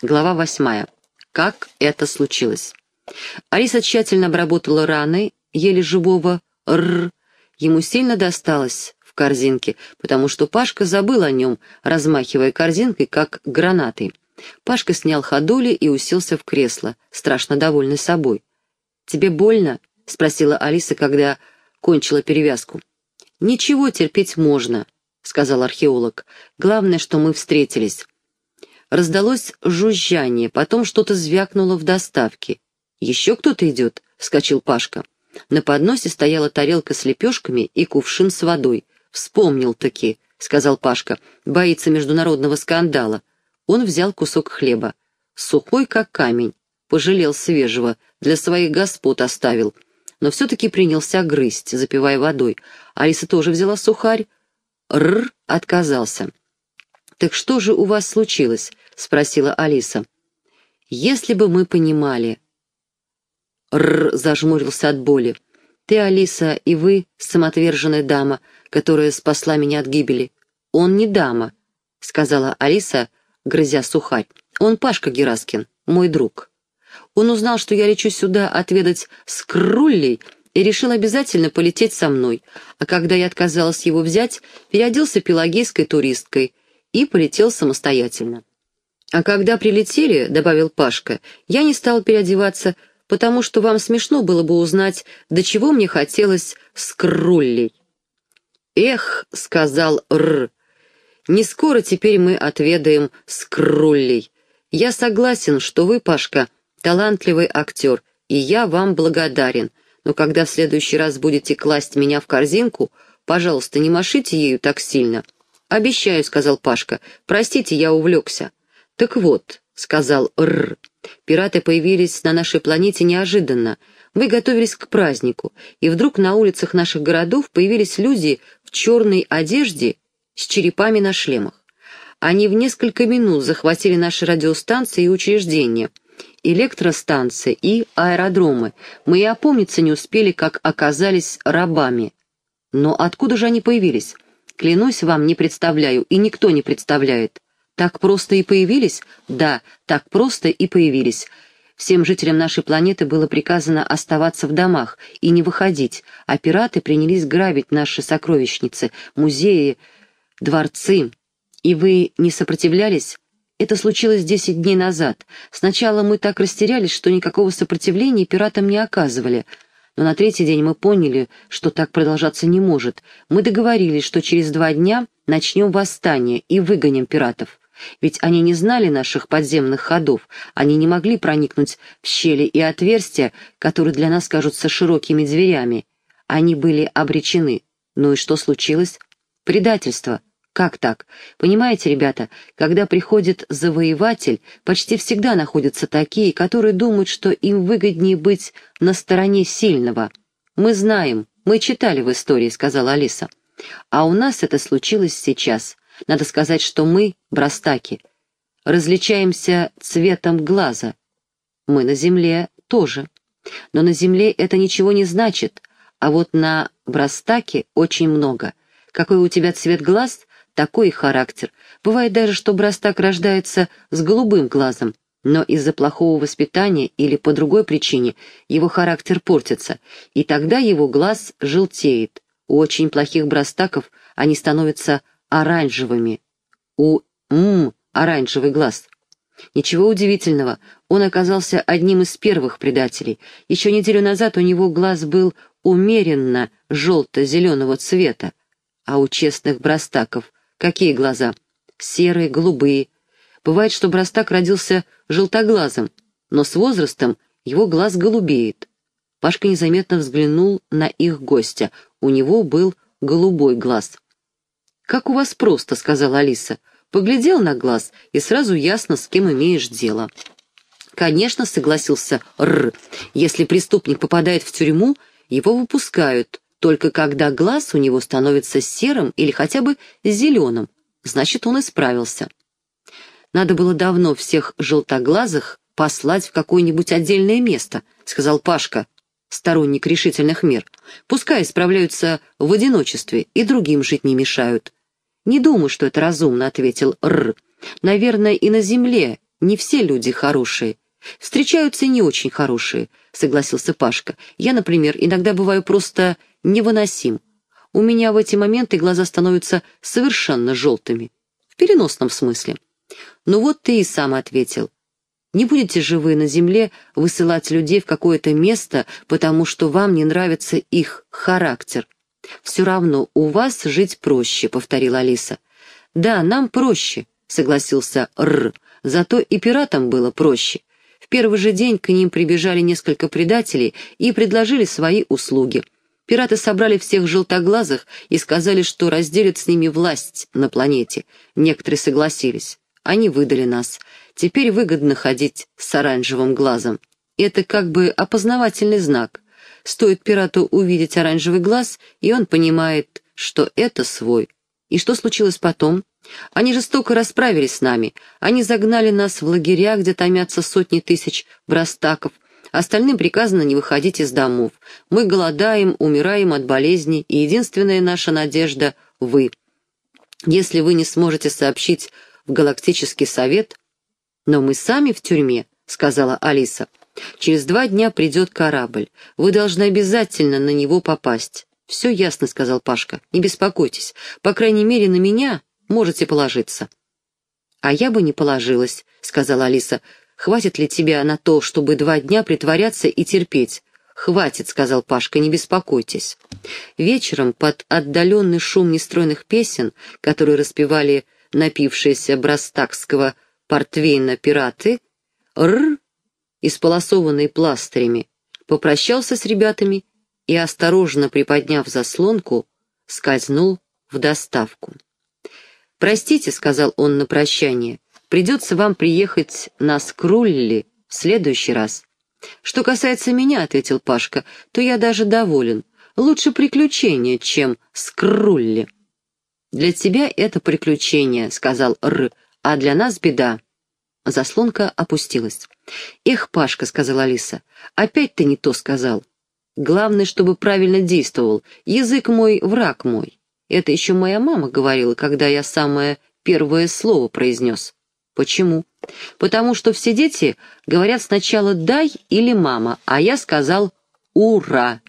Глава восьмая. Как это случилось? Алиса тщательно обработала раны, еле живого «р». Ему сильно досталось в корзинке, потому что Пашка забыл о нем, размахивая корзинкой, как гранатой. Пашка снял ходули и уселся в кресло, страшно довольный собой. «Тебе больно?» — спросила Алиса, когда кончила перевязку. «Ничего, терпеть можно», — сказал археолог. «Главное, что мы встретились». Раздалось жужжание, потом что-то звякнуло в доставке. «Еще кто-то идет?» — вскочил Пашка. На подносе стояла тарелка с лепешками и кувшин с водой. «Вспомнил-таки», — сказал Пашка, — «боится международного скандала». Он взял кусок хлеба. Сухой, как камень. Пожалел свежего, для своих господ оставил. Но все-таки принялся грызть, запивая водой. Алиса тоже взяла сухарь. Р отказался. «Так что же у вас случилось?» — спросила Алиса. «Если бы мы понимали...» Р зажмурился от боли. «Ты, Алиса, и вы, самоотверженная дама, которая спасла меня от гибели. Он не дама», — сказала Алиса, грызя сухарь. «Он Пашка Гераскин, мой друг. Он узнал, что я лечу сюда отведать скруллей, и решил обязательно полететь со мной, а когда я отказалась его взять, переоделся пелагейской туристкой и полетел самостоятельно. «А когда прилетели, — добавил Пашка, — я не стал переодеваться, потому что вам смешно было бы узнать, до чего мне хотелось скруллей». «Эх, — сказал Р, — не скоро теперь мы отведаем скруллей. Я согласен, что вы, Пашка, талантливый актер, и я вам благодарен, но когда в следующий раз будете класть меня в корзинку, пожалуйста, не машите ею так сильно». «Обещаю», — сказал Пашка. «Простите, я увлекся». «Так вот», — сказал Р. «Пираты появились на нашей планете неожиданно. Мы готовились к празднику, и вдруг на улицах наших городов появились люди в черной одежде с черепами на шлемах. Они в несколько минут захватили наши радиостанции и учреждения, электростанции и аэродромы. Мы и опомниться не успели, как оказались рабами. Но откуда же они появились? Клянусь вам, не представляю, и никто не представляет. Так просто и появились? Да, так просто и появились. Всем жителям нашей планеты было приказано оставаться в домах и не выходить, а пираты принялись грабить наши сокровищницы, музеи, дворцы. И вы не сопротивлялись? Это случилось десять дней назад. Сначала мы так растерялись, что никакого сопротивления пиратам не оказывали — но на третий день мы поняли, что так продолжаться не может. Мы договорились, что через два дня начнем восстание и выгоним пиратов. Ведь они не знали наших подземных ходов, они не могли проникнуть в щели и отверстия, которые для нас кажутся широкими дверями. Они были обречены. Ну и что случилось? Предательство. Как так? Понимаете, ребята, когда приходит завоеватель, почти всегда находятся такие, которые думают, что им выгоднее быть на стороне сильного. Мы знаем, мы читали в истории, сказала Алиса. А у нас это случилось сейчас. Надо сказать, что мы, брастаки, различаемся цветом глаза. Мы на земле тоже. Но на земле это ничего не значит, а вот на брастаке очень много. Какой у тебя цвет глаз, такой характер. Бывает даже, что Брастак рождается с голубым глазом, но из-за плохого воспитания или по другой причине его характер портится, и тогда его глаз желтеет. У очень плохих брастаков они становятся оранжевыми. У м оранжевый глаз. Ничего удивительного, он оказался одним из первых предателей. Еще неделю назад у него глаз был умеренно желто-зеленого цвета, а у честных брастаков Какие глаза? Серые, голубые. Бывает, что Брастак родился желтоглазым, но с возрастом его глаз голубеет. Пашка незаметно взглянул на их гостя. У него был голубой глаз. «Как у вас просто», — сказала Алиса. Поглядел на глаз, и сразу ясно, с кем имеешь дело. «Конечно», — согласился Р. «Если преступник попадает в тюрьму, его выпускают, только когда глаз у него становится серым или хотя бы зеленым, значит, он исправился. Надо было давно всех желтоглазых послать в какое-нибудь отдельное место, сказал Пашка, сторонник решительных мер. Пускай справляются в одиночестве и другим жить не мешают. Не думаю, что это разумно, ответил Р. Наверное, и на земле не все люди хорошие. Встречаются не очень хорошие, согласился Пашка. Я, например, иногда бываю просто невыносим. У меня в эти моменты глаза становятся совершенно желтыми. В переносном смысле. Ну вот ты и сам ответил. Не будете же вы на земле высылать людей в какое-то место, потому что вам не нравится их характер. Все равно у вас жить проще, повторила Алиса. Да, нам проще, согласился Р. Зато и пиратам было проще. В первый же день к ним прибежали несколько предателей и предложили свои услуги. Пираты собрали всех желтоглазых и сказали, что разделят с ними власть на планете. Некоторые согласились. Они выдали нас. Теперь выгодно ходить с оранжевым глазом. Это как бы опознавательный знак. Стоит пирату увидеть оранжевый глаз, и он понимает, что это свой. И что случилось потом? Они жестоко расправились с нами. Они загнали нас в лагеря, где томятся сотни тысяч брастаков. Остальным приказано не выходить из домов. Мы голодаем, умираем от болезней, и единственная наша надежда — вы. Если вы не сможете сообщить в Галактический совет, «Но мы сами в тюрьме», — сказала Алиса. «Через два дня придет корабль. Вы должны обязательно на него попасть». «Все ясно», — сказал Пашка. «Не беспокойтесь. По крайней мере, на меня можете положиться». «А я бы не положилась», — сказала Алиса. «Хватит ли тебя на то, чтобы два дня притворяться и терпеть?» «Хватит», — сказал Пашка, — «не беспокойтесь». Вечером под отдаленный шум нестройных песен, которые распевали напившиеся брастакского портвейна пираты, Р, исполосованный пластырями, попрощался с ребятами и, осторожно приподняв заслонку, скользнул в доставку. «Простите», — сказал он на прощание, — «придется вам приехать на Скрулли в следующий раз». «Что касается меня», — ответил Пашка, — «то я даже доволен. Лучше приключение, чем Скрулли». «Для тебя это приключение», — сказал Р, а для нас беда». Заслонка опустилась. «Эх, Пашка», — сказала Алиса, — «опять ты не то сказал. Главное, чтобы правильно действовал. Язык мой — враг мой. Это еще моя мама говорила, когда я самое первое слово произнес». «Почему?» «Потому что все дети говорят сначала «дай» или «мама», а я сказал «ура».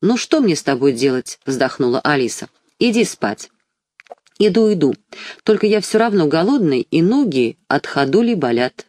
«Ну что мне с тобой делать?» — вздохнула Алиса. «Иди спать». «Иду, иду. Только я все равно голодный, и ноги от ходули болят».